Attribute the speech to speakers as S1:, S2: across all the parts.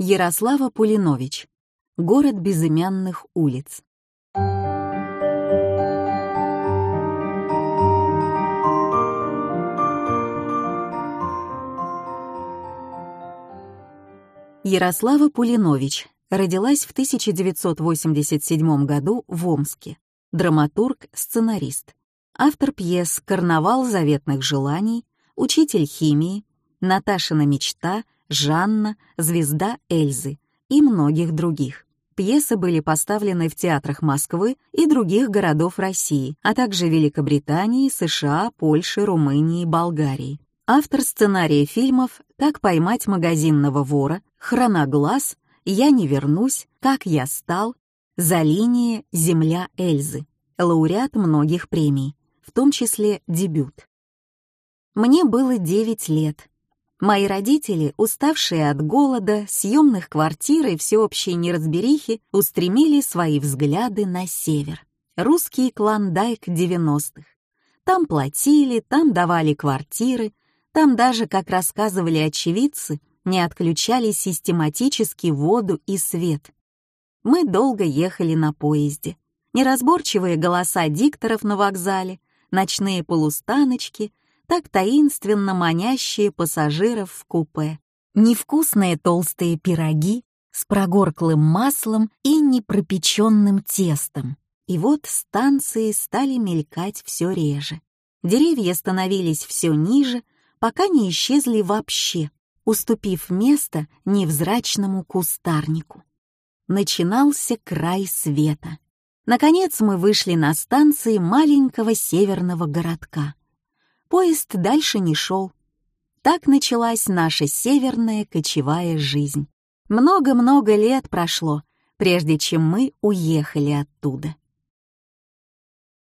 S1: Ярослава Пулинович. Город безымянных улиц. Ярослава Пулинович родилась в 1987 году в Омске. Драматург, сценарист. Автор пьес «Карнавал заветных желаний», «Учитель химии», «Наташина мечта», «Жанна», «Звезда Эльзы» и многих других. Пьесы были поставлены в театрах Москвы и других городов России, а также Великобритании, США, Польши, Румынии, Болгарии. Автор сценария фильмов «Как поймать магазинного вора», «Хроноглаз», «Я не вернусь», «Как я стал», «За линией «Земля Эльзы», лауреат многих премий, в том числе дебют. Мне было 9 лет. Мои родители, уставшие от голода, съемных квартир и всеобщей неразберихи, устремили свои взгляды на север. Русский клондайк 90-х. Там платили, там давали квартиры, там даже, как рассказывали очевидцы, не отключали систематически воду и свет. Мы долго ехали на поезде. Неразборчивые голоса дикторов на вокзале, ночные полустаночки — так таинственно манящие пассажиров в купе. Невкусные толстые пироги с прогорклым маслом и непропеченным тестом. И вот станции стали мелькать все реже. Деревья становились все ниже, пока не исчезли вообще, уступив место невзрачному кустарнику. Начинался край света. Наконец мы вышли на станции маленького северного городка поезд дальше не шел. Так началась наша северная кочевая жизнь. Много-много лет прошло, прежде чем мы уехали оттуда.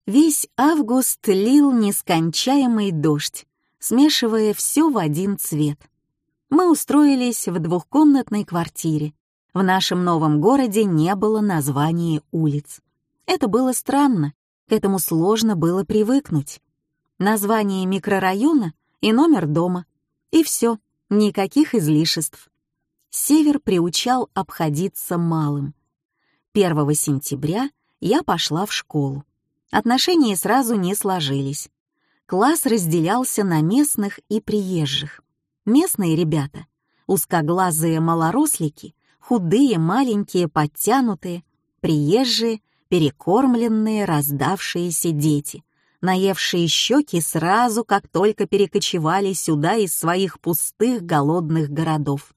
S1: Весь август лил нескончаемый дождь, смешивая все в один цвет. Мы устроились в двухкомнатной квартире. В нашем новом городе не было названия улиц. Это было странно, к этому сложно было привыкнуть название микрорайона и номер дома. И все, никаких излишеств. Север приучал обходиться малым. 1 сентября я пошла в школу. Отношения сразу не сложились. Класс разделялся на местных и приезжих. Местные ребята — узкоглазые малорослики, худые, маленькие, подтянутые, приезжие, перекормленные, раздавшиеся дети, наевшие щеки сразу, как только перекочевали сюда из своих пустых голодных городов.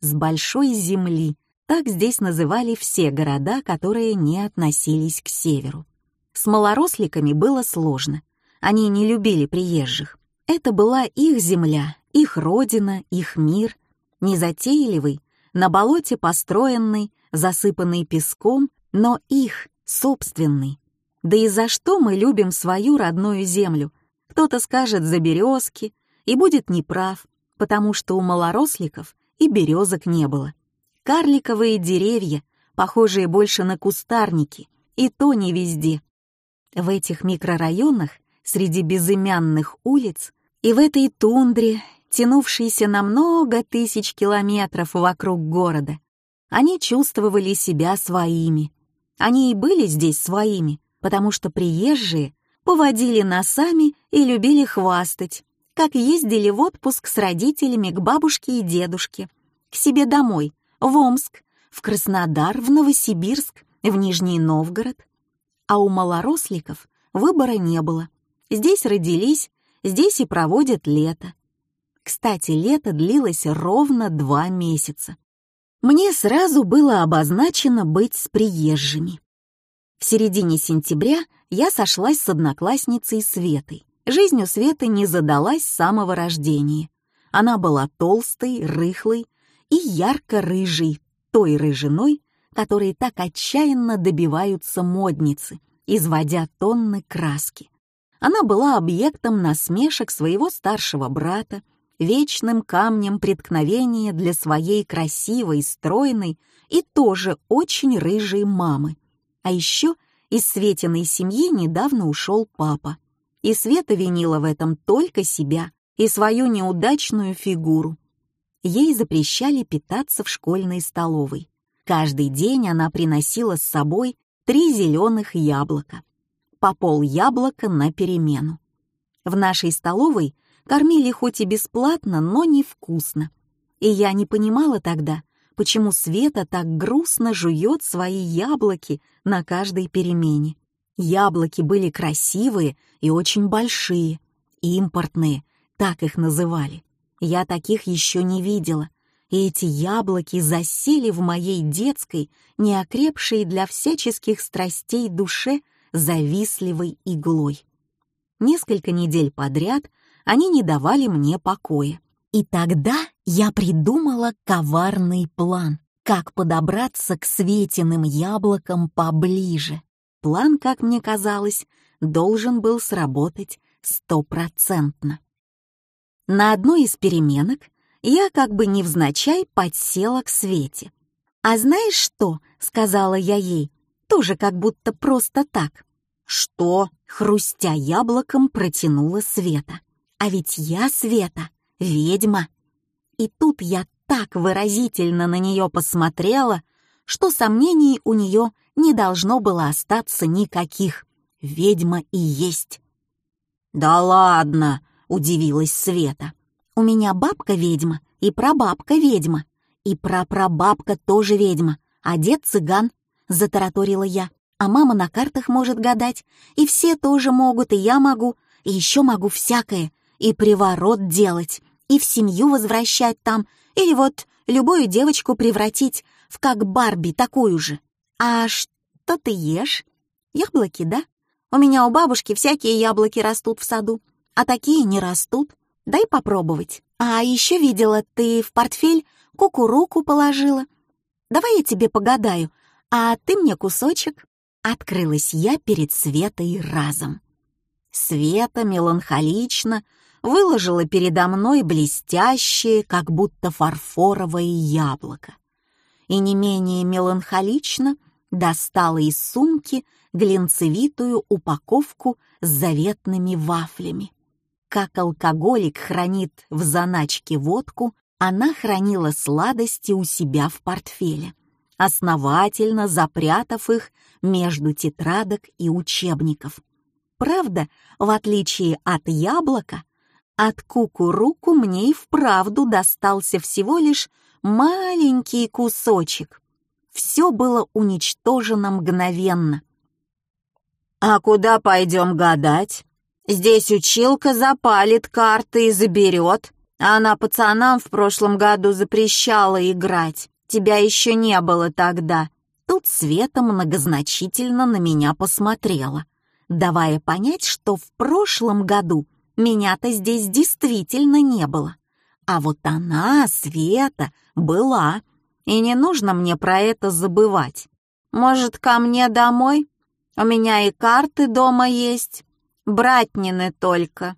S1: С большой земли, так здесь называли все города, которые не относились к северу. С малоросликами было сложно. Они не любили приезжих. Это была их земля, их родина, их мир, незатейливый, на болоте построенный, засыпанный песком, но их, собственный. Да и за что мы любим свою родную землю? Кто-то скажет за березки и будет неправ, потому что у малоросликов и березок не было. Карликовые деревья, похожие больше на кустарники, и то не везде. В этих микрорайонах, среди безымянных улиц, и в этой тундре, тянувшейся на много тысяч километров вокруг города, они чувствовали себя своими. Они и были здесь своими, потому что приезжие поводили носами и любили хвастать, как ездили в отпуск с родителями к бабушке и дедушке, к себе домой, в Омск, в Краснодар, в Новосибирск, в Нижний Новгород. А у малоросликов выбора не было. Здесь родились, здесь и проводят лето. Кстати, лето длилось ровно два месяца. Мне сразу было обозначено быть с приезжими. В середине сентября я сошлась с одноклассницей Светой. Жизнь у Светы не задалась с самого рождения. Она была толстой, рыхлой и ярко-рыжей, той рыжиной, которой так отчаянно добиваются модницы, изводя тонны краски. Она была объектом насмешек своего старшего брата, вечным камнем преткновения для своей красивой, стройной и тоже очень рыжей мамы. А еще из Светиной семьи недавно ушел папа. И Света винила в этом только себя и свою неудачную фигуру. ей запрещали питаться в школьной столовой. Каждый день она приносила с собой три зеленых яблока. По пол яблока на перемену. В нашей столовой кормили хоть и бесплатно, но невкусно. И я не понимала тогда, почему Света так грустно жует свои яблоки на каждой перемене. Яблоки были красивые и очень большие, импортные, так их называли. Я таких еще не видела, и эти яблоки засели в моей детской, неокрепшей для всяческих страстей душе завистливой иглой. Несколько недель подряд они не давали мне покоя. И тогда я придумала коварный план, как подобраться к Светиным яблокам поближе. План, как мне казалось, должен был сработать стопроцентно. На одной из переменок я как бы невзначай подсела к Свете. «А знаешь что?» — сказала я ей, тоже как будто просто так. «Что?» — хрустя яблоком протянула Света. «А ведь я, Света, ведьма!» И тут я так выразительно на нее посмотрела, что сомнений у нее не должно было остаться никаких. Ведьма и есть. «Да ладно!» — удивилась Света. «У меня бабка ведьма и прабабка ведьма, и прапрабабка тоже ведьма, а дед цыган», — затараторила я. «А мама на картах может гадать, и все тоже могут, и я могу, и еще могу всякое, и приворот делать, и в семью возвращать там, или вот любую девочку превратить в как Барби такую же. А что ты ешь? Яблоки, да? У меня у бабушки всякие яблоки растут в саду, а такие не растут. Дай попробовать. А еще видела, ты в портфель кукуруку положила. Давай я тебе погадаю, а ты мне кусочек. Открылась я перед Светой разом. Света меланхолично выложила передо мной блестящее, как будто фарфоровое яблоко. И не менее меланхолично достала из сумки глинцевитую упаковку с заветными вафлями. Как алкоголик хранит в заначке водку, она хранила сладости у себя в портфеле, основательно запрятав их между тетрадок и учебников. Правда, в отличие от яблока, от кукуруку мне и вправду достался всего лишь маленький кусочек. Все было уничтожено мгновенно. «А куда пойдем гадать? Здесь училка запалит карты и заберет. Она пацанам в прошлом году запрещала играть. Тебя еще не было тогда». Тут Света многозначительно на меня посмотрела, давая понять, что в прошлом году меня-то здесь действительно не было. А вот она, Света, была, и не нужно мне про это забывать. Может, ко мне домой? У меня и карты дома есть, братнины только».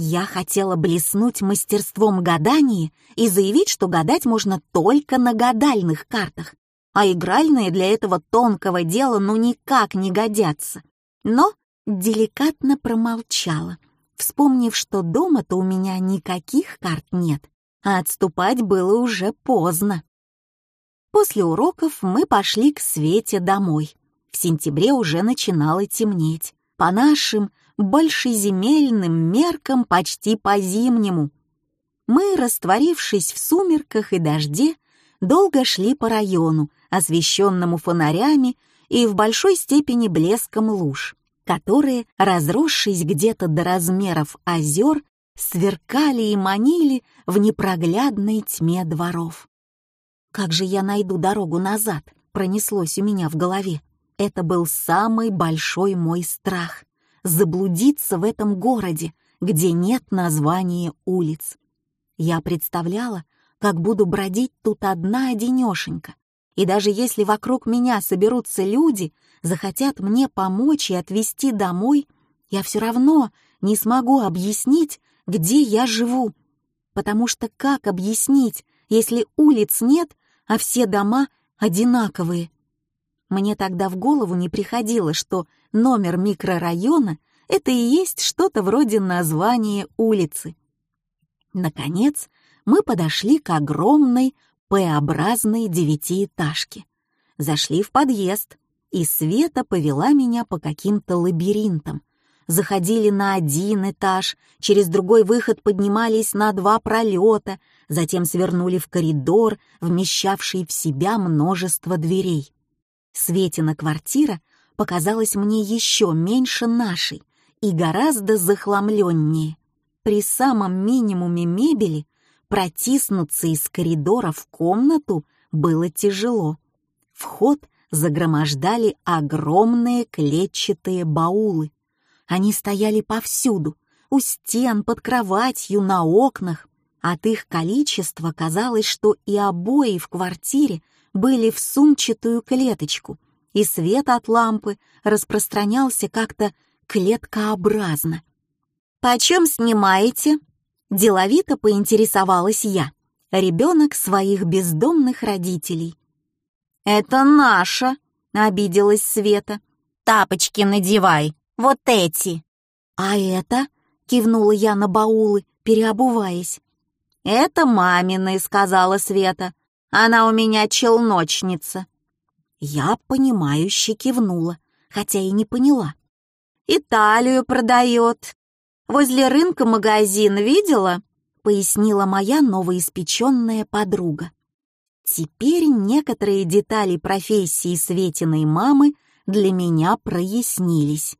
S1: Я хотела блеснуть мастерством гадания и заявить, что гадать можно только на гадальных картах, а игральные для этого тонкого дела ну никак не годятся. Но деликатно промолчала, вспомнив, что дома-то у меня никаких карт нет, а отступать было уже поздно. После уроков мы пошли к Свете домой. В сентябре уже начинало темнеть. По нашим большеземельным меркам почти по-зимнему. Мы, растворившись в сумерках и дожде, долго шли по району, освещенному фонарями и в большой степени блеском луж, которые, разросшись где-то до размеров озер, сверкали и манили в непроглядной тьме дворов. «Как же я найду дорогу назад?» — пронеслось у меня в голове. Это был самый большой мой страх — заблудиться в этом городе, где нет названия улиц. Я представляла, как буду бродить тут одна-одинешенька, и даже если вокруг меня соберутся люди, захотят мне помочь и отвезти домой, я все равно не смогу объяснить, где я живу. Потому что как объяснить, если улиц нет, а все дома одинаковые. Мне тогда в голову не приходило, что номер микрорайона — это и есть что-то вроде названия улицы. Наконец, мы подошли к огромной П-образной девятиэтажке. Зашли в подъезд, и Света повела меня по каким-то лабиринтам. Заходили на один этаж, через другой выход поднимались на два пролета, затем свернули в коридор, вмещавший в себя множество дверей. Светина квартира показалась мне еще меньше нашей и гораздо захламленнее. При самом минимуме мебели протиснуться из коридора в комнату было тяжело. Вход загромождали огромные клетчатые баулы. Они стояли повсюду, у стен, под кроватью, на окнах. От их количества казалось, что и обои в квартире были в сумчатую клеточку, и свет от лампы распространялся как-то клеткообразно. «Почем снимаете?» Деловито поинтересовалась я, ребенок своих бездомных родителей. «Это наша!» — обиделась Света. «Тапочки надевай, вот эти!» «А это?» — кивнула я на баулы, переобуваясь. «Это мамины», — сказала Света. «Она у меня челночница». Я, понимающе кивнула, хотя и не поняла. «Италию продает». «Возле рынка магазин видела?» — пояснила моя новоиспеченная подруга. Теперь некоторые детали профессии Светиной мамы для меня прояснились.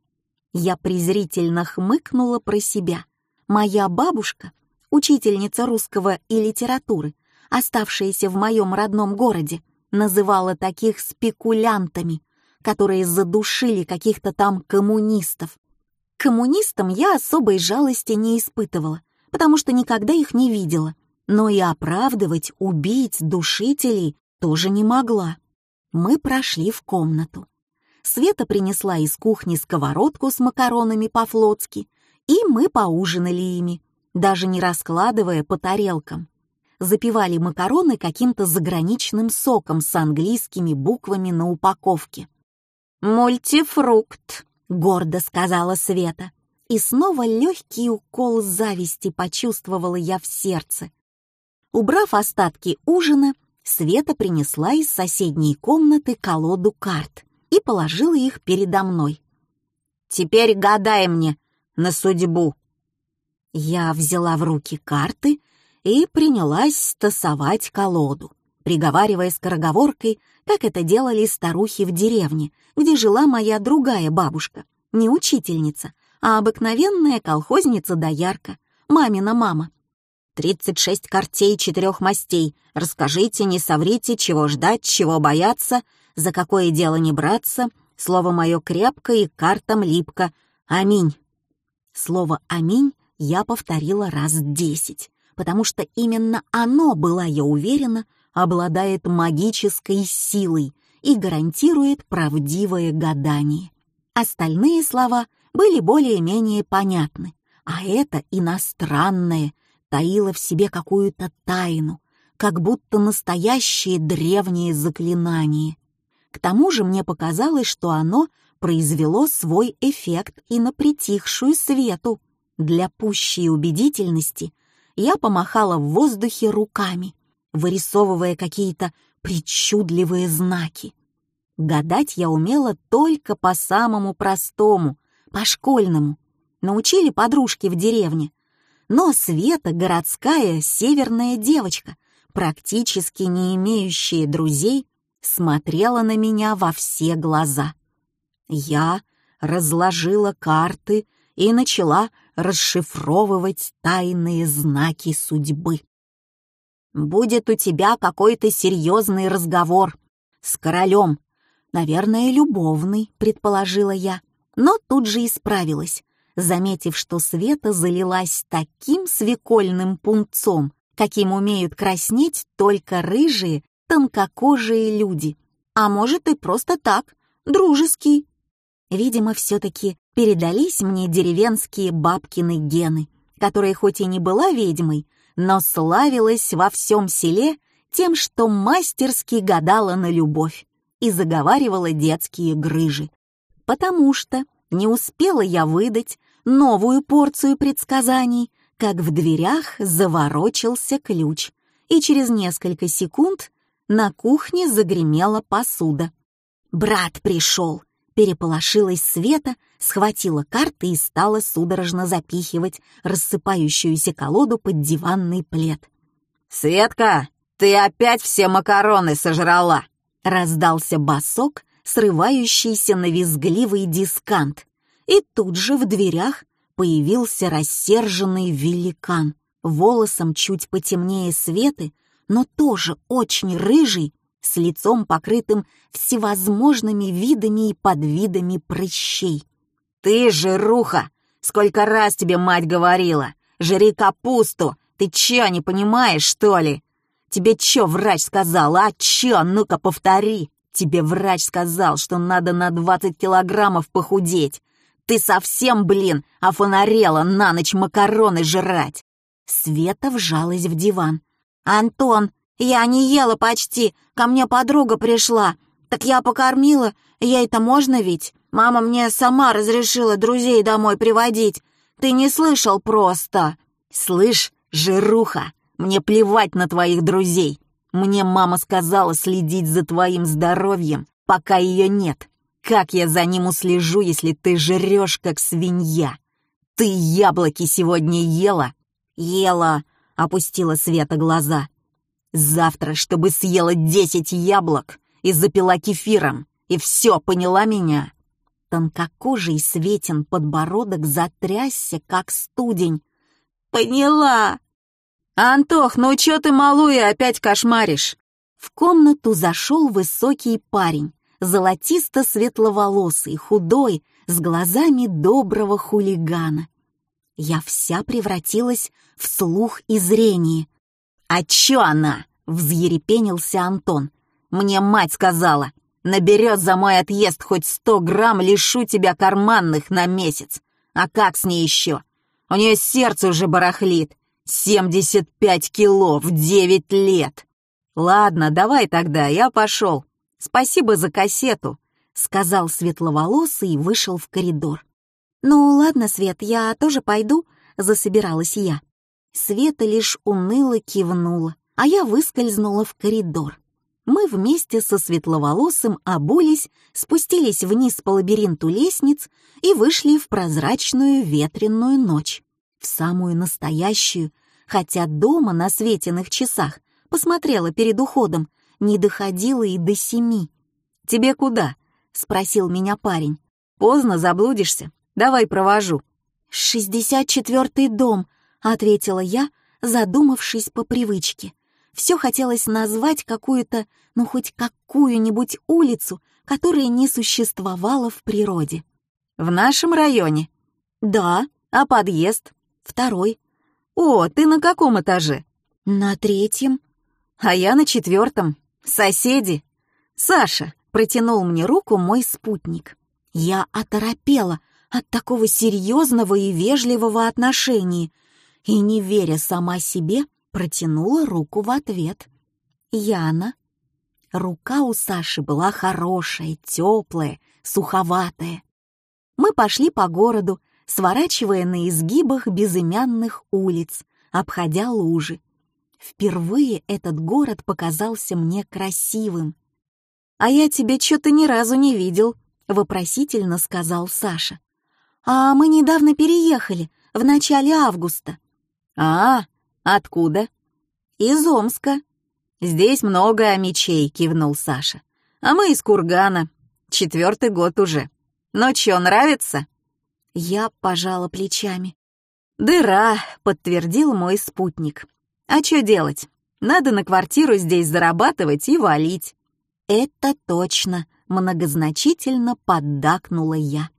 S1: Я презрительно хмыкнула про себя. Моя бабушка, учительница русского и литературы, оставшаяся в моем родном городе, называла таких спекулянтами, которые задушили каких-то там коммунистов. Коммунистам я особой жалости не испытывала, потому что никогда их не видела но и оправдывать убийц душителей тоже не могла. Мы прошли в комнату. Света принесла из кухни сковородку с макаронами по-флотски, и мы поужинали ими, даже не раскладывая по тарелкам. Запивали макароны каким-то заграничным соком с английскими буквами на упаковке. «Мультифрукт», — гордо сказала Света. И снова легкий укол зависти почувствовала я в сердце. Убрав остатки ужина, Света принесла из соседней комнаты колоду карт и положила их передо мной. «Теперь гадай мне на судьбу». Я взяла в руки карты и принялась тасовать колоду, приговаривая скороговоркой, как это делали старухи в деревне, где жила моя другая бабушка, не учительница, а обыкновенная колхозница-доярка, мамина мама. Тридцать шесть картей четырех мастей. Расскажите, не соврите, чего ждать, чего бояться, за какое дело не браться. Слово мое крепко и картам липко. Аминь. Слово «аминь» я повторила раз десять, потому что именно оно, была я уверена, обладает магической силой и гарантирует правдивое гадание. Остальные слова были более-менее понятны, а это иностранное — таило в себе какую-то тайну, как будто настоящее древнее заклинание. К тому же мне показалось, что оно произвело свой эффект и на притихшую свету. Для пущей убедительности я помахала в воздухе руками, вырисовывая какие-то причудливые знаки. Гадать я умела только по самому простому, по школьному. Научили подружки в деревне, но Света — городская северная девочка, практически не имеющая друзей, смотрела на меня во все глаза. Я разложила карты и начала расшифровывать тайные знаки судьбы. «Будет у тебя какой-то серьезный разговор с королем, наверное, любовный», — предположила я, но тут же исправилась заметив, что Света залилась таким свекольным пунцом, каким умеют краснеть только рыжие, тонкокожие люди. А может и просто так, дружеский. Видимо, все-таки передались мне деревенские бабкины гены, которая хоть и не была ведьмой, но славилась во всем селе тем, что мастерски гадала на любовь и заговаривала детские грыжи. Потому что не успела я выдать новую порцию предсказаний, как в дверях заворочился ключ, и через несколько секунд на кухне загремела посуда. «Брат пришел!» — переполошилась Света, схватила карты и стала судорожно запихивать рассыпающуюся колоду под диванный плед.
S2: «Светка, ты опять все макароны сожрала!»
S1: — раздался басок, срывающийся на визгливый дискант. И тут же в дверях появился рассерженный великан, волосом чуть потемнее Светы, но тоже очень рыжий, с лицом покрытым всевозможными видами и подвидами прыщей.
S2: «Ты же, Руха! Сколько раз тебе мать говорила! Жри капусту! Ты чё, не понимаешь, что ли? Тебе чё врач сказал, а чё? Ну-ка, повтори! Тебе врач сказал, что надо на 20 килограммов похудеть. Ты совсем, блин, офонарела на ночь макароны жрать!»
S1: Света вжалась в диван. «Антон, я не ела почти, ко мне подруга пришла. Так я покормила, ей-то можно ведь? Мама мне сама разрешила друзей домой приводить. Ты не слышал просто».
S2: «Слышь, жируха, мне плевать на твоих друзей. Мне мама сказала следить за твоим здоровьем, пока ее нет. Как я за ним услежу, если ты жрешь, как свинья? Ты яблоки сегодня ела?»
S1: «Ела», — опустила Света глаза.
S2: «Завтра, чтобы съела десять яблок и запила кефиром, и все, поняла меня?»
S1: Тонкокожий Светин подбородок затрясся, как студень.
S2: «Поняла!» «Антох, ну чё ты малую опять кошмаришь?»
S1: В комнату зашел высокий парень, золотисто-светловолосый, худой, с глазами доброго хулигана. Я вся превратилась в слух и зрение.
S2: «А чё она?» — взъерепенился Антон. «Мне мать сказала, наберет за мой отъезд хоть сто грамм, лишу тебя карманных на месяц. А как с ней еще? У нее сердце уже барахлит. 75 кило в 9 лет. Ладно, давай тогда, я пошел. Спасибо за кассету, сказал светловолосый и вышел в коридор.
S1: Ну ладно, Свет, я тоже пойду, засобиралась я. Света лишь уныло кивнула, а я выскользнула в коридор. Мы вместе со светловолосым обулись, спустились вниз по лабиринту лестниц и вышли в прозрачную ветренную ночь в самую настоящую, хотя дома на светиных часах посмотрела перед уходом, не доходила и до семи.
S2: «Тебе куда?» — спросил меня парень. «Поздно заблудишься. Давай провожу».
S1: «Шестьдесят четвертый дом», — ответила я, задумавшись по привычке. Все хотелось назвать какую-то, ну хоть какую-нибудь улицу, которая не существовала в природе.
S2: «В нашем районе?»
S1: «Да».
S2: «А подъезд?»
S1: Второй.
S2: «О, ты на каком этаже?»
S1: «На третьем».
S2: «А я на четвертом. Соседи». «Саша», — протянул мне руку мой спутник.
S1: Я оторопела от такого серьезного и вежливого отношения и, не веря сама себе, протянула руку в ответ. «Яна». Рука у Саши была хорошая, теплая, суховатая. Мы пошли по городу, сворачивая на изгибах безымянных улиц, обходя лужи. Впервые этот город показался мне красивым.
S2: «А я тебя что-то ни разу не видел», — вопросительно сказал Саша.
S1: «А мы недавно переехали, в начале августа».
S2: «А, откуда?»
S1: «Из Омска».
S2: «Здесь много мечей», — кивнул Саша. «А мы из Кургана. Четвертый год уже. Но чё, нравится?»
S1: Я пожала плечами.
S2: «Дыра», — подтвердил мой спутник. «А что делать? Надо на квартиру здесь зарабатывать и валить».
S1: «Это точно», — многозначительно поддакнула я.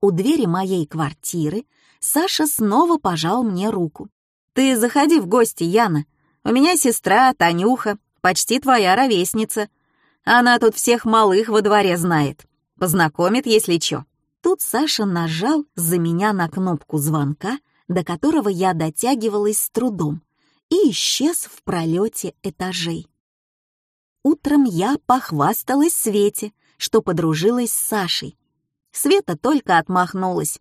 S1: У двери моей квартиры Саша снова пожал мне руку.
S2: «Ты заходи в гости, Яна. У меня сестра Танюха, почти твоя ровесница. Она тут всех малых во дворе знает. Познакомит, если чё.
S1: Тут Саша нажал за меня на кнопку звонка, до которого я дотягивалась с трудом, и исчез в пролете этажей. Утром я похвасталась Свете, что подружилась с Сашей. Света только отмахнулась.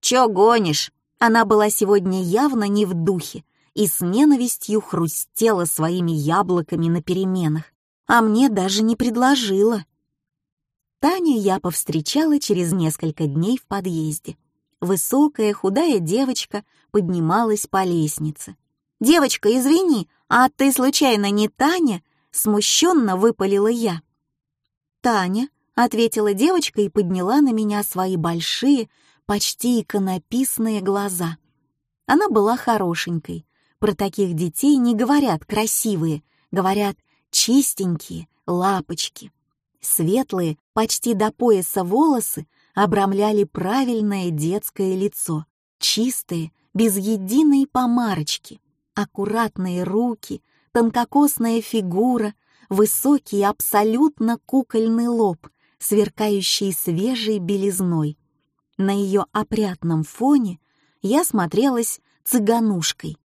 S2: «Чё гонишь?
S1: Она была сегодня явно не в духе и с ненавистью хрустела своими яблоками на переменах, а мне даже не предложила. Таню я повстречала через несколько дней в подъезде. Высокая, худая девочка поднималась по лестнице. «Девочка, извини, а ты случайно не Таня?» — смущенно выпалила я. «Таня», — ответила девочка и подняла на меня свои большие, почти иконописные глаза. Она была хорошенькой. Про таких детей не говорят красивые, говорят чистенькие, лапочки. Светлые, почти до пояса волосы обрамляли правильное детское лицо, чистые, без единой помарочки, аккуратные руки, тонкокосная фигура, высокий абсолютно кукольный лоб, сверкающий свежей белизной. На ее опрятном фоне я смотрелась цыганушкой.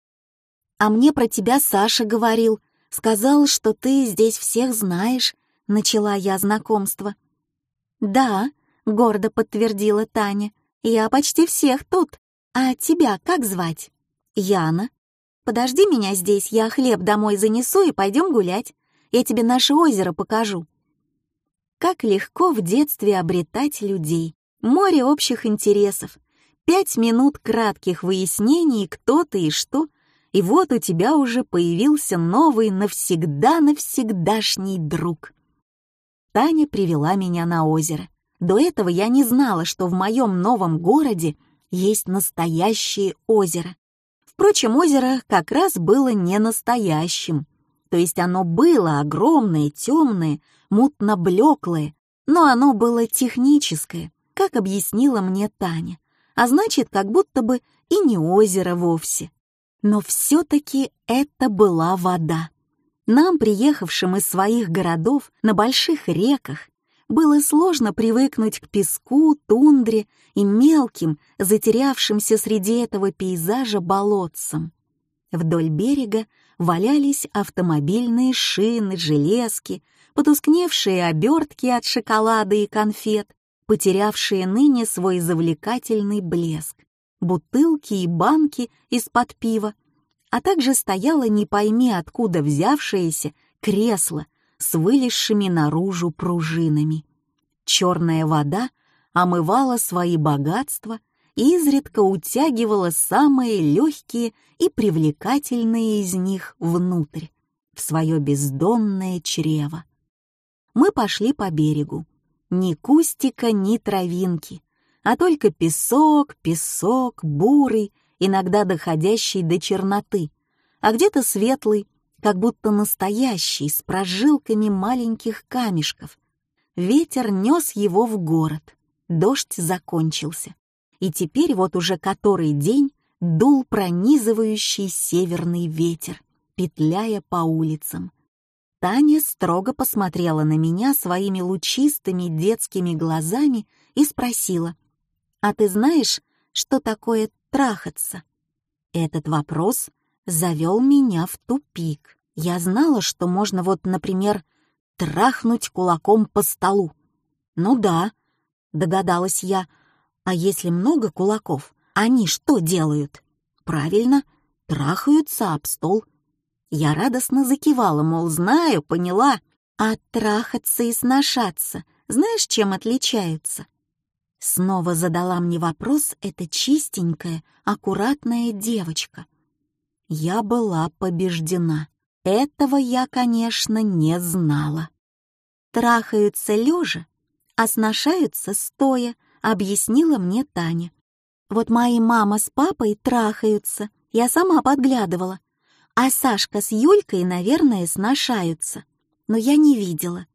S1: «А мне про тебя Саша говорил, сказал, что ты здесь всех знаешь», — начала я знакомство. «Да», — гордо подтвердила Таня, — «я почти всех тут. А тебя как звать?» «Яна». «Подожди меня здесь, я хлеб домой занесу и пойдем гулять. Я тебе наше озеро покажу». Как легко в детстве обретать людей. Море общих интересов. Пять минут кратких выяснений, кто ты и что, и вот у тебя уже появился новый навсегда-навсегдашний друг. Таня привела меня на озеро. До этого я не знала, что в моем новом городе есть настоящее озеро. Впрочем, озеро как раз было не настоящим. То есть оно было огромное, темное, мутно-блеклое, но оно было техническое, как объяснила мне Таня, а значит, как будто бы и не озеро вовсе. Но все-таки это была вода. Нам, приехавшим из своих городов на больших реках, было сложно привыкнуть к песку, тундре и мелким, затерявшимся среди этого пейзажа болотцам. Вдоль берега валялись автомобильные шины, железки, потускневшие обертки от шоколада и конфет, потерявшие ныне свой завлекательный блеск, бутылки и банки из-под пива, а также стояло не пойми откуда взявшееся кресло с вылезшими наружу пружинами. Черная вода омывала свои богатства и изредка утягивала самые легкие и привлекательные из них внутрь, в свое бездонное чрево. Мы пошли по берегу. Ни кустика, ни травинки, а только песок, песок, бурый, иногда доходящий до черноты, а где-то светлый, как будто настоящий, с прожилками маленьких камешков. Ветер нес его в город. Дождь закончился. И теперь вот уже который день дул пронизывающий северный ветер, петляя по улицам. Таня строго посмотрела на меня своими лучистыми детскими глазами и спросила, «А ты знаешь, что такое трахаться?» Этот вопрос завел меня в тупик. Я знала, что можно вот, например, трахнуть кулаком по столу. Ну да, догадалась я, а если много кулаков, они что делают? Правильно, трахаются об стол. Я радостно закивала, мол, знаю, поняла. А трахаться и сношаться, знаешь, чем отличаются? Снова задала мне вопрос эта чистенькая, аккуратная девочка. Я была побеждена. Этого я, конечно, не знала. Трахаются лежа, а сношаются стоя, объяснила мне Таня. Вот мои мама с папой трахаются, я сама подглядывала. А Сашка с Юлькой, наверное, сношаются, но я не видела.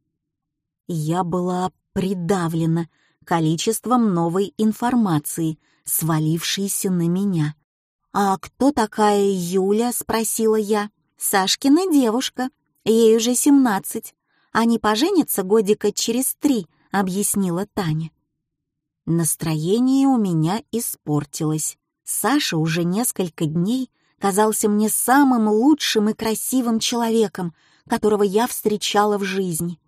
S1: Я была придавлена количеством новой информации, свалившейся на меня. «А кто такая Юля?» — спросила я. «Сашкина девушка. Ей уже семнадцать. Они поженятся годика через три», — объяснила Таня. Настроение у меня испортилось. Саша уже несколько дней казался мне самым лучшим и красивым человеком, которого я встречала в жизни.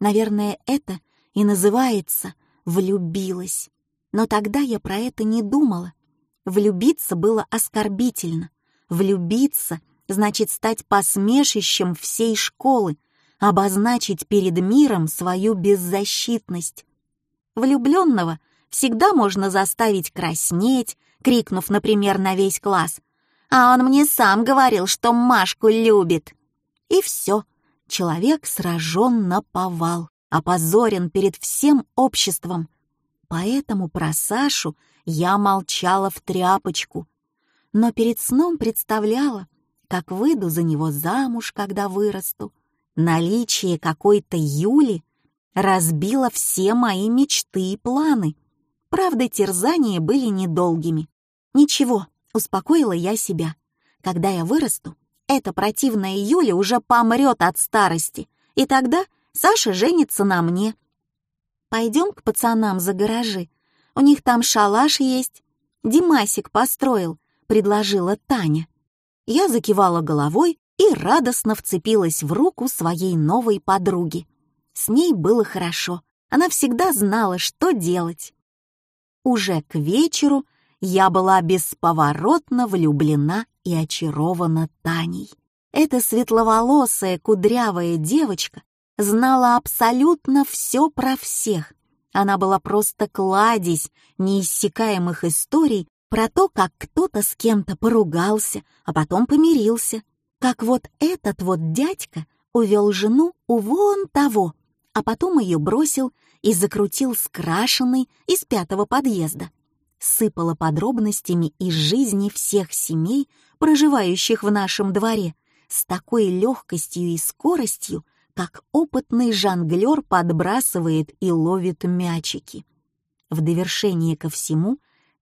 S1: Наверное, это и называется «влюбилась». Но тогда я про это не думала. Влюбиться было оскорбительно. Влюбиться значит стать посмешищем всей школы, обозначить перед миром свою беззащитность. Влюбленного всегда можно заставить краснеть, крикнув, например, на весь класс. «А он мне сам говорил, что Машку любит!» И все, человек сражен на повал, опозорен перед всем обществом. Поэтому про Сашу я молчала в тряпочку, но перед сном представляла, как выйду за него замуж, когда вырасту. Наличие какой-то Юли разбило все мои мечты и планы. Правда, терзания были недолгими. Ничего, успокоила я себя. Когда я вырасту, эта противная Юля уже помрет от старости, и тогда Саша женится на мне. Пойдем к пацанам за гаражи. У них там шалаш есть. Димасик построил, предложила Таня. Я закивала головой и радостно вцепилась в руку своей новой подруги. С ней было хорошо. Она всегда знала, что делать. Уже к вечеру я была бесповоротно влюблена и очарована Таней. Эта светловолосая кудрявая девочка знала абсолютно все про всех. Она была просто кладезь неиссякаемых историй про то, как кто-то с кем-то поругался, а потом помирился. Как вот этот вот дядька увел жену у вон того, а потом ее бросил и закрутил скрашенный из пятого подъезда сыпала подробностями из жизни всех семей, проживающих в нашем дворе, с такой легкостью и скоростью, как опытный жонглер подбрасывает и ловит мячики. В довершение ко всему,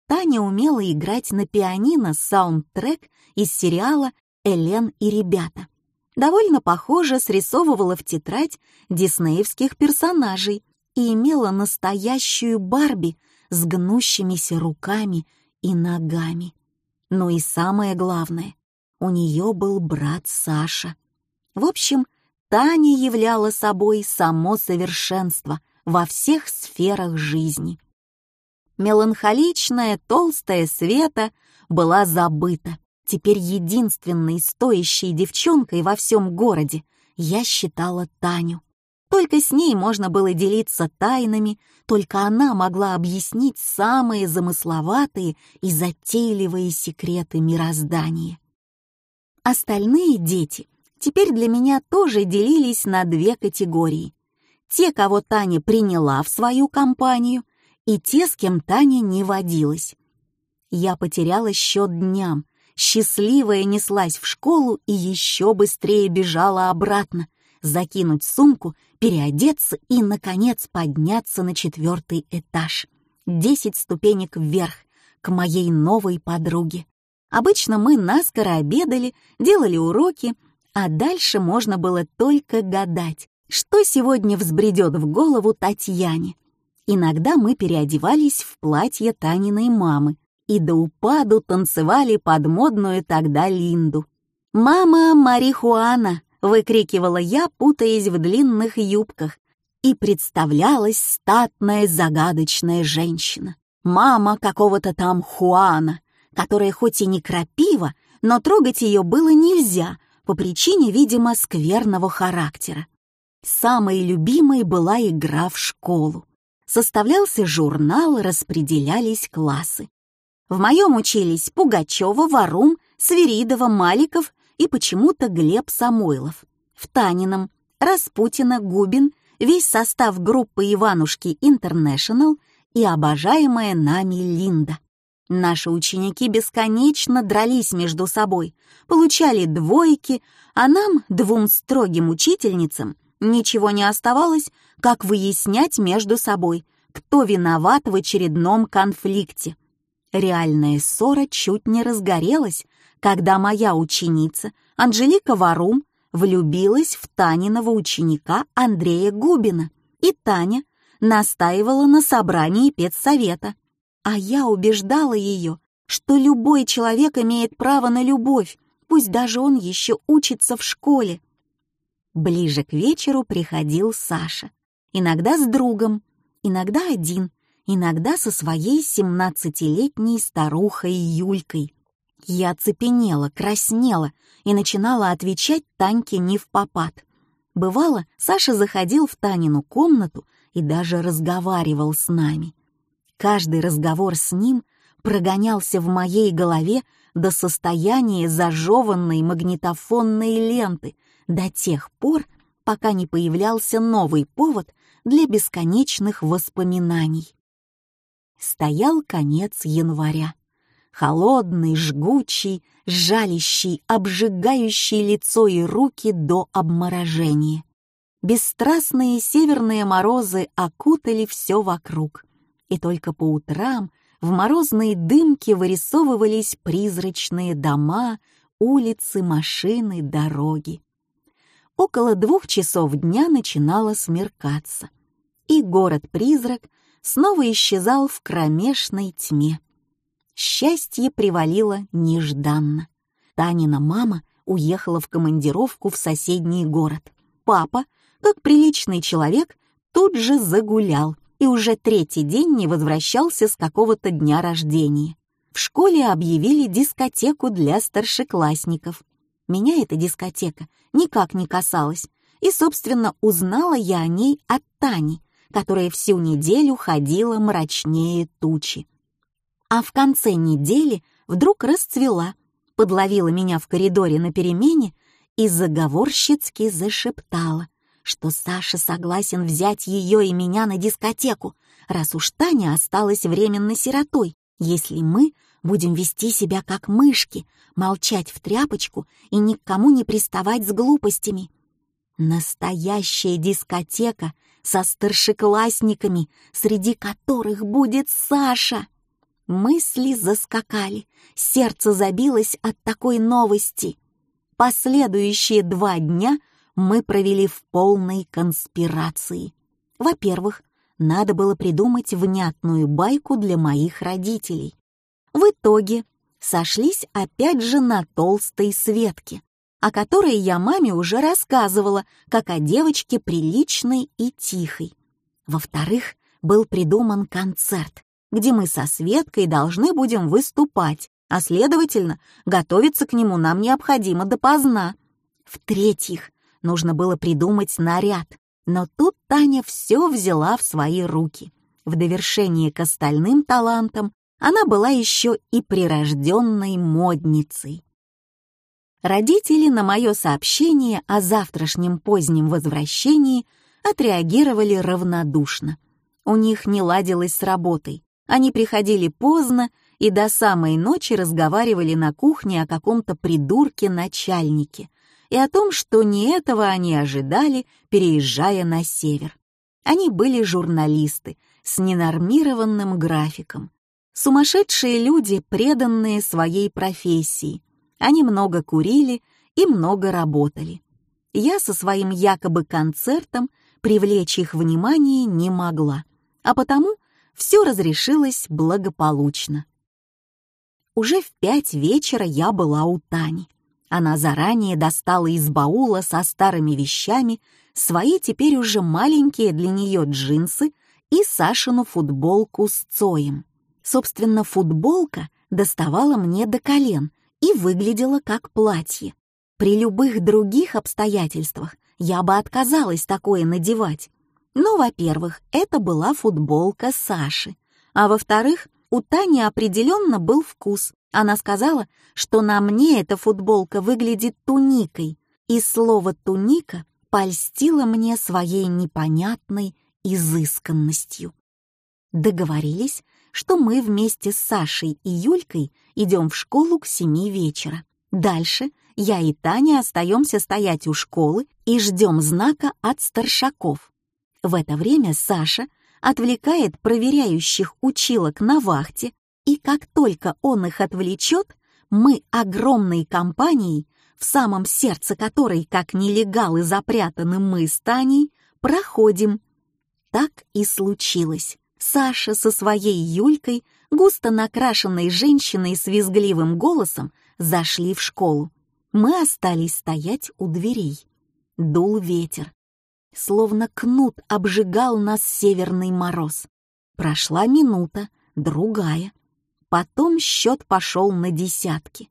S1: Таня умела играть на пианино саундтрек из сериала «Элен и ребята». Довольно похоже срисовывала в тетрадь диснеевских персонажей и имела настоящую Барби — с гнущимися руками и ногами. Но и самое главное, у нее был брат Саша. В общем, Таня являла собой само совершенство во всех сферах жизни. Меланхоличная, толстая Света была забыта. Теперь единственной стоящей девчонкой во всем городе я считала Таню. Только с ней можно было делиться тайнами, только она могла объяснить самые замысловатые и затейливые секреты мироздания. Остальные дети теперь для меня тоже делились на две категории. Те, кого Таня приняла в свою компанию, и те, с кем Таня не водилась. Я потеряла счет дням, счастливая неслась в школу и еще быстрее бежала обратно — закинуть сумку, переодеться и, наконец, подняться на четвертый этаж. Десять ступенек вверх, к моей новой подруге. Обычно мы наскоро обедали, делали уроки, а дальше можно было только гадать, что сегодня взбредет в голову Татьяне. Иногда мы переодевались в платье Таниной мамы и до упаду танцевали под модную тогда Линду. «Мама Марихуана!» — выкрикивала я, путаясь в длинных юбках, и представлялась статная загадочная женщина, мама какого-то там Хуана, которая хоть и не крапива, но трогать ее было нельзя по причине, видимо, скверного характера. Самой любимой была игра в школу. Составлялся журнал, распределялись классы. В моем учились Пугачева, Варум, Свиридова, Маликов и почему-то Глеб Самойлов. В Танином, Распутина, Губин, весь состав группы Иванушки Интернешнл и обожаемая нами Линда. Наши ученики бесконечно дрались между собой, получали двойки, а нам, двум строгим учительницам, ничего не оставалось, как выяснять между собой, кто виноват в очередном конфликте. Реальная ссора чуть не разгорелась, когда моя ученица Анжелика Варум влюбилась в Таниного ученика Андрея Губина, и Таня настаивала на собрании педсовета. А я убеждала ее, что любой человек имеет право на любовь, пусть даже он еще учится в школе. Ближе к вечеру приходил Саша. Иногда с другом, иногда один, иногда со своей семнадцатилетней старухой Юлькой. Я оцепенела, краснела и начинала отвечать Таньке не в попад. Бывало, Саша заходил в Танину комнату и даже разговаривал с нами. Каждый разговор с ним прогонялся в моей голове до состояния зажеванной магнитофонной ленты до тех пор, пока не появлялся новый повод для бесконечных воспоминаний. Стоял конец января. Холодный, жгучий, жалящий, обжигающий лицо и руки до обморожения. Бесстрастные северные морозы окутали все вокруг, и только по утрам в морозные дымки вырисовывались призрачные дома, улицы, машины, дороги. Около двух часов дня начинало смеркаться, и город-призрак снова исчезал в кромешной тьме. Счастье привалило нежданно. Танина мама уехала в командировку в соседний город. Папа, как приличный человек, тут же загулял и уже третий день не возвращался с какого-то дня рождения. В школе объявили дискотеку для старшеклассников. Меня эта дискотека никак не касалась, и, собственно, узнала я о ней от Тани, которая всю неделю ходила мрачнее тучи. А в конце недели вдруг расцвела, подловила меня в коридоре на перемене и заговорщицки зашептала — что Саша согласен взять ее и меня на дискотеку, раз уж Таня осталась временно сиротой, если мы будем вести себя как мышки, молчать в тряпочку и никому не приставать с глупостями. Настоящая дискотека со старшеклассниками, среди которых будет Саша. Мысли заскакали, сердце забилось от такой новости. Последующие два дня мы провели в полной конспирации. Во-первых, надо было придумать внятную байку для моих родителей. В итоге сошлись опять же на толстой Светке, о которой я маме уже рассказывала, как о девочке приличной и тихой. Во-вторых, был придуман концерт, где мы со Светкой должны будем выступать, а следовательно, готовиться к нему нам необходимо допоздна. В-третьих, нужно было придумать наряд, но тут Таня все взяла в свои руки. В довершение к остальным талантам она была еще и прирожденной модницей. Родители на мое сообщение о завтрашнем позднем возвращении отреагировали равнодушно. У них не ладилось с работой. Они приходили поздно и до самой ночи разговаривали на кухне о каком-то придурке-начальнике, и о том, что не этого они ожидали, переезжая на север. Они были журналисты с ненормированным графиком. Сумасшедшие люди, преданные своей профессии. Они много курили и много работали. Я со своим якобы концертом привлечь их внимание не могла, а потому все разрешилось благополучно. Уже в пять вечера я была у Тани. Она заранее достала из баула со старыми вещами свои теперь уже маленькие для нее джинсы и Сашину футболку с Цоем. Собственно, футболка доставала мне до колен и выглядела как платье. При любых других обстоятельствах я бы отказалась такое надевать. Но, во-первых, это была футболка Саши, а во-вторых, у Тани определенно был вкус, она сказала, что на мне эта футболка выглядит туникой, и слово «туника» польстило мне своей непонятной изысканностью. Договорились, что мы вместе с Сашей и Юлькой идем в школу к семи вечера. Дальше я и Таня остаемся стоять у школы и ждем знака от старшаков. В это время Саша отвлекает проверяющих училок на вахте и как только он их отвлечет, мы огромной компанией, в самом сердце которой, как нелегалы запрятаны мы с Таней, проходим. Так и случилось. Саша со своей Юлькой, густо накрашенной женщиной с визгливым голосом, зашли в школу. Мы остались стоять у дверей. Дул ветер. Словно кнут обжигал нас северный мороз. Прошла минута, другая. Потом счет пошел на десятки.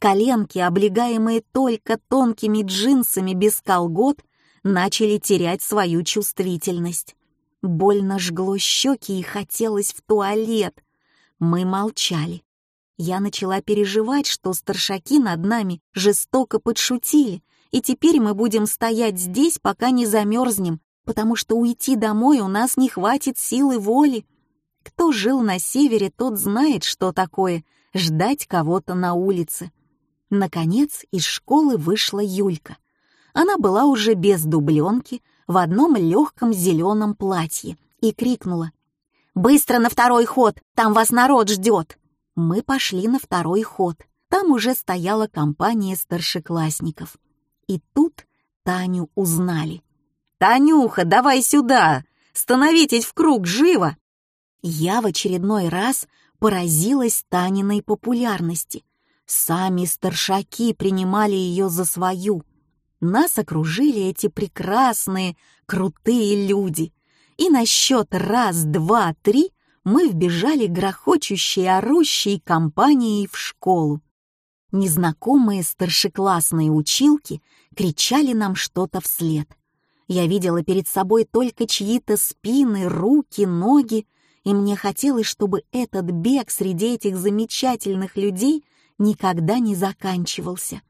S1: Коленки, облегаемые только тонкими джинсами без колгот, начали терять свою чувствительность. Больно жгло щеки и хотелось в туалет. Мы молчали. Я начала переживать, что старшаки над нами жестоко подшутили, и теперь мы будем стоять здесь, пока не замерзнем, потому что уйти домой у нас не хватит силы воли. Кто жил на севере, тот знает, что такое ждать кого-то на улице. Наконец из школы вышла Юлька. Она была уже без дубленки, в одном легком зеленом платье, и крикнула. «Быстро на второй ход! Там вас народ ждет!» Мы пошли на второй ход. Там уже стояла компания старшеклассников. И тут Таню узнали. «Танюха, давай сюда! Становитесь в круг, живо!» Я в очередной раз поразилась Таниной популярности. Сами старшаки принимали ее за свою. Нас окружили эти прекрасные, крутые люди. И на счет раз, два, три мы вбежали грохочущей, орущей компанией в школу. Незнакомые старшеклассные училки кричали нам что-то вслед. Я видела перед собой только чьи-то спины, руки, ноги, и мне хотелось, чтобы этот бег среди этих замечательных людей никогда не заканчивался.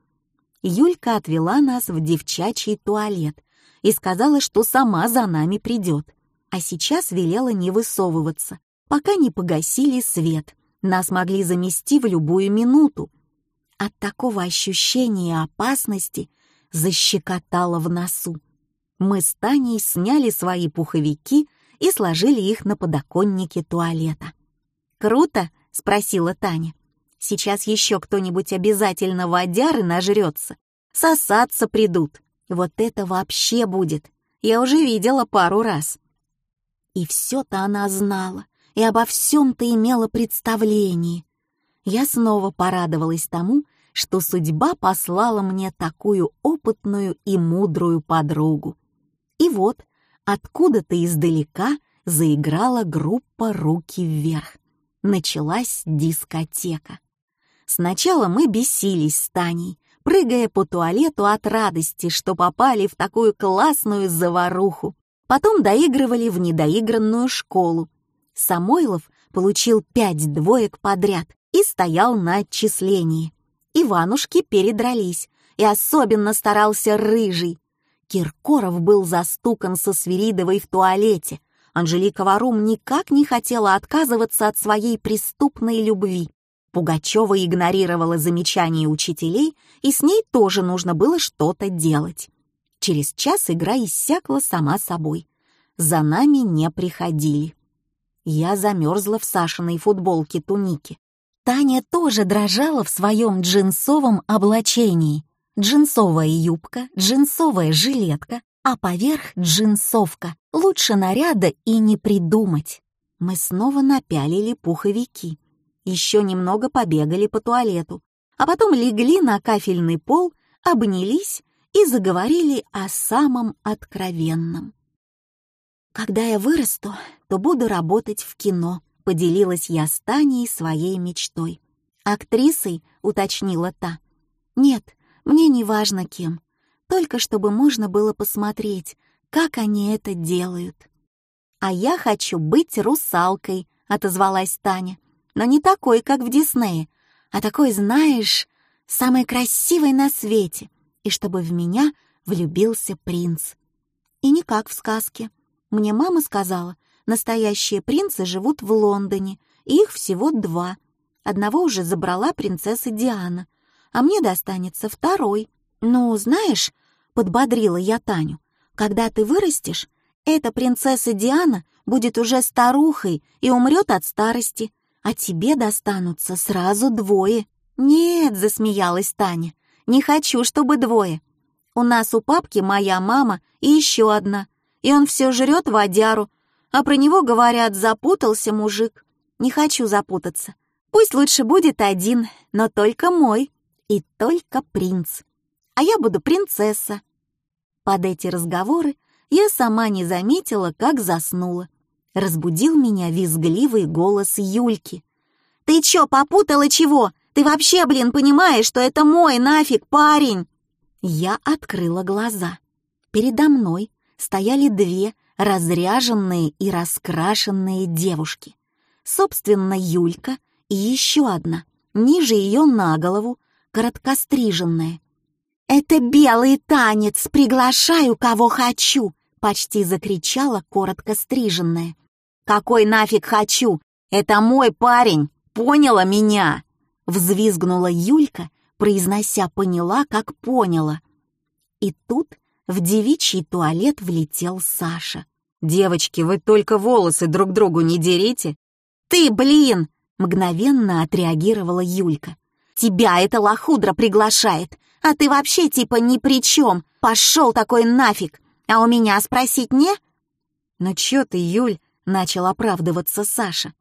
S1: Юлька отвела нас в девчачий туалет и сказала, что сама за нами придет, а сейчас велела не высовываться, пока не погасили свет. Нас могли замести в любую минуту. От такого ощущения опасности защекотало в носу. Мы с Таней сняли свои пуховики и сложили их на подоконнике туалета. «Круто?» — спросила Таня. «Сейчас еще кто-нибудь обязательно водяры нажрется. Сосаться придут. Вот это вообще будет. Я уже видела пару раз». И все-то она знала, и обо всем-то имела представление. Я снова порадовалась тому, что судьба послала мне такую опытную и мудрую подругу. И вот, откуда-то издалека заиграла группа «Руки вверх». Началась дискотека. Сначала мы бесились с Таней, прыгая по туалету от радости, что попали в такую классную заваруху. Потом доигрывали в недоигранную школу. Самойлов получил пять двоек подряд и стоял на отчислении. Иванушки передрались, и особенно старался Рыжий. Киркоров был застукан со Свиридовой в туалете. Анжелика Варум никак не хотела отказываться от своей преступной любви. Пугачева игнорировала замечания учителей, и с ней тоже нужно было что-то делать. Через час игра иссякла сама собой. За нами не приходили. Я замерзла в Сашиной футболке туники. Таня тоже дрожала в своем джинсовом облачении джинсовая юбка, джинсовая жилетка, а поверх джинсовка. Лучше наряда и не придумать. Мы снова напялили пуховики. Еще немного побегали по туалету, а потом легли на кафельный пол, обнялись и заговорили о самом откровенном. «Когда я вырасту, то буду работать в кино», — поделилась я с Таней своей мечтой. «Актрисой?» — уточнила та. «Нет, мне не важно кем, только чтобы можно было посмотреть, как они это делают. «А я хочу быть русалкой», — отозвалась Таня. «Но не такой, как в Диснее, а такой, знаешь, самой красивой на свете, и чтобы в меня влюбился принц. И не как в сказке. Мне мама сказала, настоящие принцы живут в Лондоне, и их всего два. Одного уже забрала принцесса Диана, а мне достанется второй. Ну, знаешь, подбодрила я Таню, когда ты вырастешь, эта принцесса Диана будет уже старухой и умрет от старости, а тебе достанутся сразу двое. Нет, засмеялась Таня, не хочу, чтобы двое. У нас у папки моя мама и еще одна, и он все жрет водяру, а про него говорят, запутался мужик. Не хочу запутаться. Пусть лучше будет один, но только мой и только принц. А я буду принцесса. Под эти разговоры я сама не заметила, как заснула. разбудил меня визгливый голос Юльки.
S2: «Ты чё, попутала чего? Ты вообще, блин, понимаешь, что это мой нафиг парень?»
S1: Я открыла глаза. Передо мной стояли две разряженные и раскрашенные девушки. Собственно, Юлька и еще одна, ниже ее на голову, короткостриженная.
S2: «Это белый танец, приглашаю, кого хочу!» почти закричала коротко стриженная. «Какой нафиг хочу? Это мой парень! Поняла меня!» Взвизгнула Юлька, произнося «поняла, как поняла».
S1: И тут в девичий туалет влетел Саша. «Девочки, вы только волосы друг другу не дерите!»
S2: «Ты, блин!»
S1: — мгновенно отреагировала Юлька.
S2: «Тебя эта лохудра приглашает, а ты вообще типа ни при чем. Пошел такой нафиг! А у меня спросить не?»
S1: «Ну чё ты, Юль?» — начал оправдываться Саша.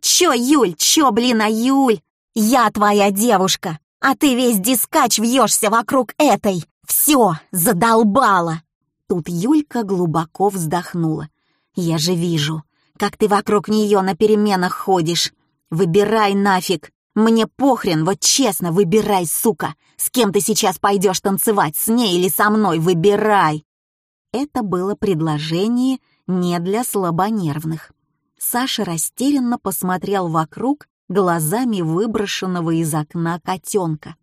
S2: «Чё, Юль, чё, блин, а Юль? Я твоя девушка, а ты весь дискач вьешься вокруг этой. Все, задолбала!»
S1: Тут Юлька глубоко вздохнула. «Я же вижу, как ты вокруг нее на переменах ходишь. Выбирай нафиг. Мне похрен, вот честно, выбирай, сука. С кем ты сейчас пойдешь танцевать, с ней или со мной, выбирай!» Это было предложение не для слабонервных. Саша растерянно посмотрел вокруг глазами выброшенного из окна котенка.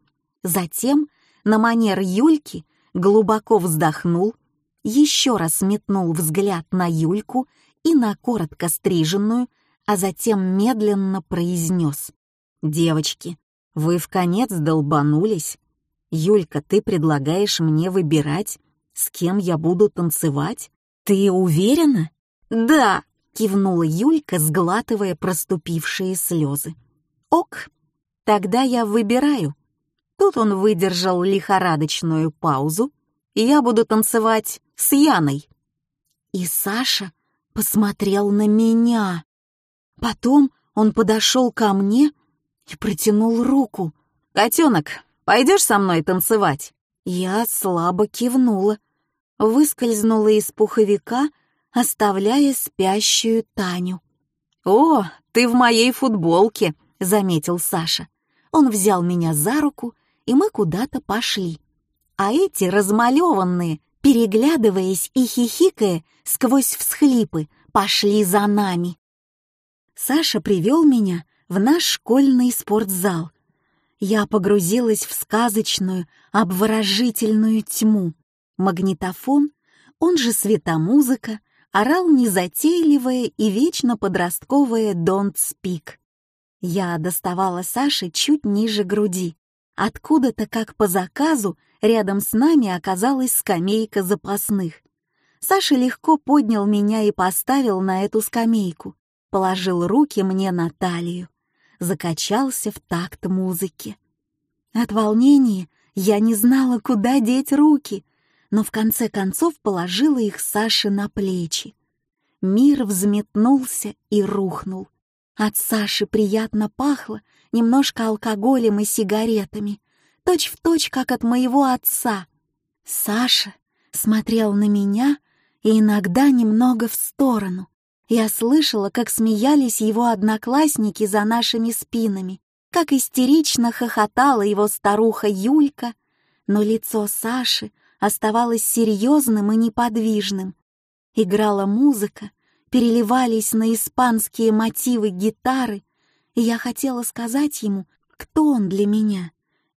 S1: Затем, на манер Юльки, глубоко вздохнул, еще раз метнул взгляд на Юльку и на коротко стриженную, а затем медленно произнес. «Девочки, вы в конец долбанулись? Юлька, ты предлагаешь мне выбирать, с кем я буду танцевать? Ты уверена?»
S2: «Да», —
S1: кивнула Юлька, сглатывая проступившие слезы. «Ок, тогда я выбираю». Тут он выдержал лихорадочную паузу, и я буду танцевать с Яной. И Саша посмотрел на меня. Потом он подошел ко мне и протянул руку. «Котенок, пойдешь со мной танцевать?» Я слабо кивнула выскользнула из пуховика, оставляя спящую Таню. «О, ты в моей футболке», — заметил Саша. Он взял меня за руку, и мы куда-то пошли. А эти размалеванные, переглядываясь и хихикая сквозь всхлипы, пошли за нами. Саша привел меня в наш школьный спортзал. Я погрузилась в сказочную, обворожительную тьму. Магнитофон, он же светомузыка, орал незатейливое и вечно подростковое «Don't Speak». Я доставала Саше чуть ниже груди. Откуда-то, как по заказу, рядом с нами оказалась скамейка запасных. Саша легко поднял меня и поставил на эту скамейку, положил руки мне на талию, закачался в такт музыки. От волнения я не знала, куда деть руки — но в конце концов положила их Саше на плечи. Мир взметнулся и рухнул. От Саши приятно пахло немножко алкоголем и сигаретами, точь в точь, как от моего отца. Саша смотрел на меня и иногда немного в сторону. Я слышала, как смеялись его одноклассники за нашими спинами, как истерично хохотала его старуха Юлька, но лицо Саши оставалось серьезным и неподвижным. Играла музыка, переливались на испанские мотивы гитары, и я хотела сказать ему, кто он для меня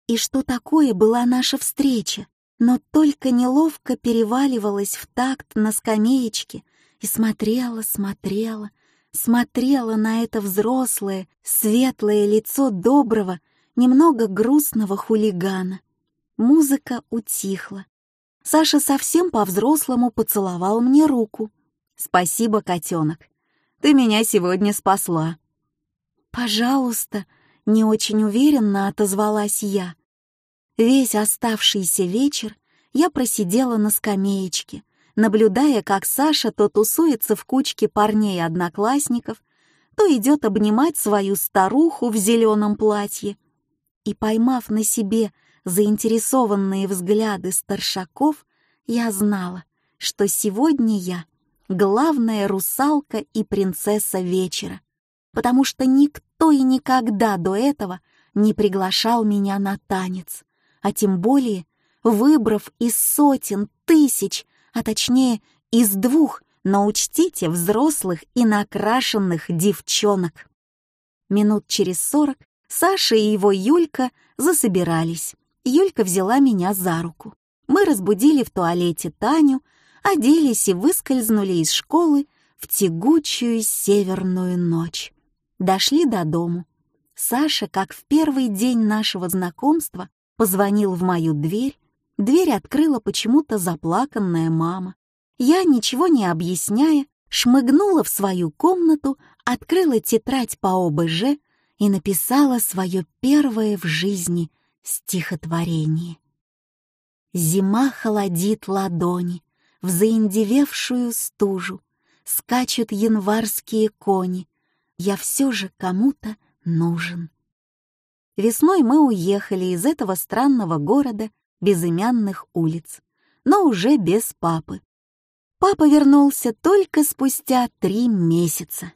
S1: и что такое была наша встреча, но только неловко переваливалась в такт на скамеечке и смотрела, смотрела, смотрела на это взрослое, светлое лицо доброго, немного грустного хулигана. Музыка утихла. Саша совсем по-взрослому поцеловал мне руку. «Спасибо, котенок. Ты меня сегодня спасла». «Пожалуйста», — не очень уверенно отозвалась я. Весь оставшийся вечер я просидела на скамеечке, наблюдая, как Саша то тусуется в кучке парней-одноклассников, то идет обнимать свою старуху в зеленом платье. И поймав на себе заинтересованные взгляды старшаков, я знала, что сегодня я главная русалка и принцесса вечера, потому что никто и никогда до этого не приглашал меня на танец, а тем более выбрав из сотен, тысяч, а точнее из двух, но учтите, взрослых и накрашенных девчонок. Минут через сорок Саша и его Юлька засобирались. Юлька взяла меня за руку. Мы разбудили в туалете Таню, оделись и выскользнули из школы в тягучую северную ночь. Дошли до дому. Саша, как в первый день нашего знакомства, позвонил в мою дверь. Дверь открыла почему-то заплаканная мама. Я, ничего не объясняя, шмыгнула в свою комнату, открыла тетрадь по ОБЖ и написала свое первое в жизни стихотворение. Зима холодит ладони, в заиндевевшую стужу, скачут январские кони, я все же кому-то нужен. Весной мы уехали из этого странного города безымянных улиц, но уже без папы. Папа вернулся только спустя три месяца.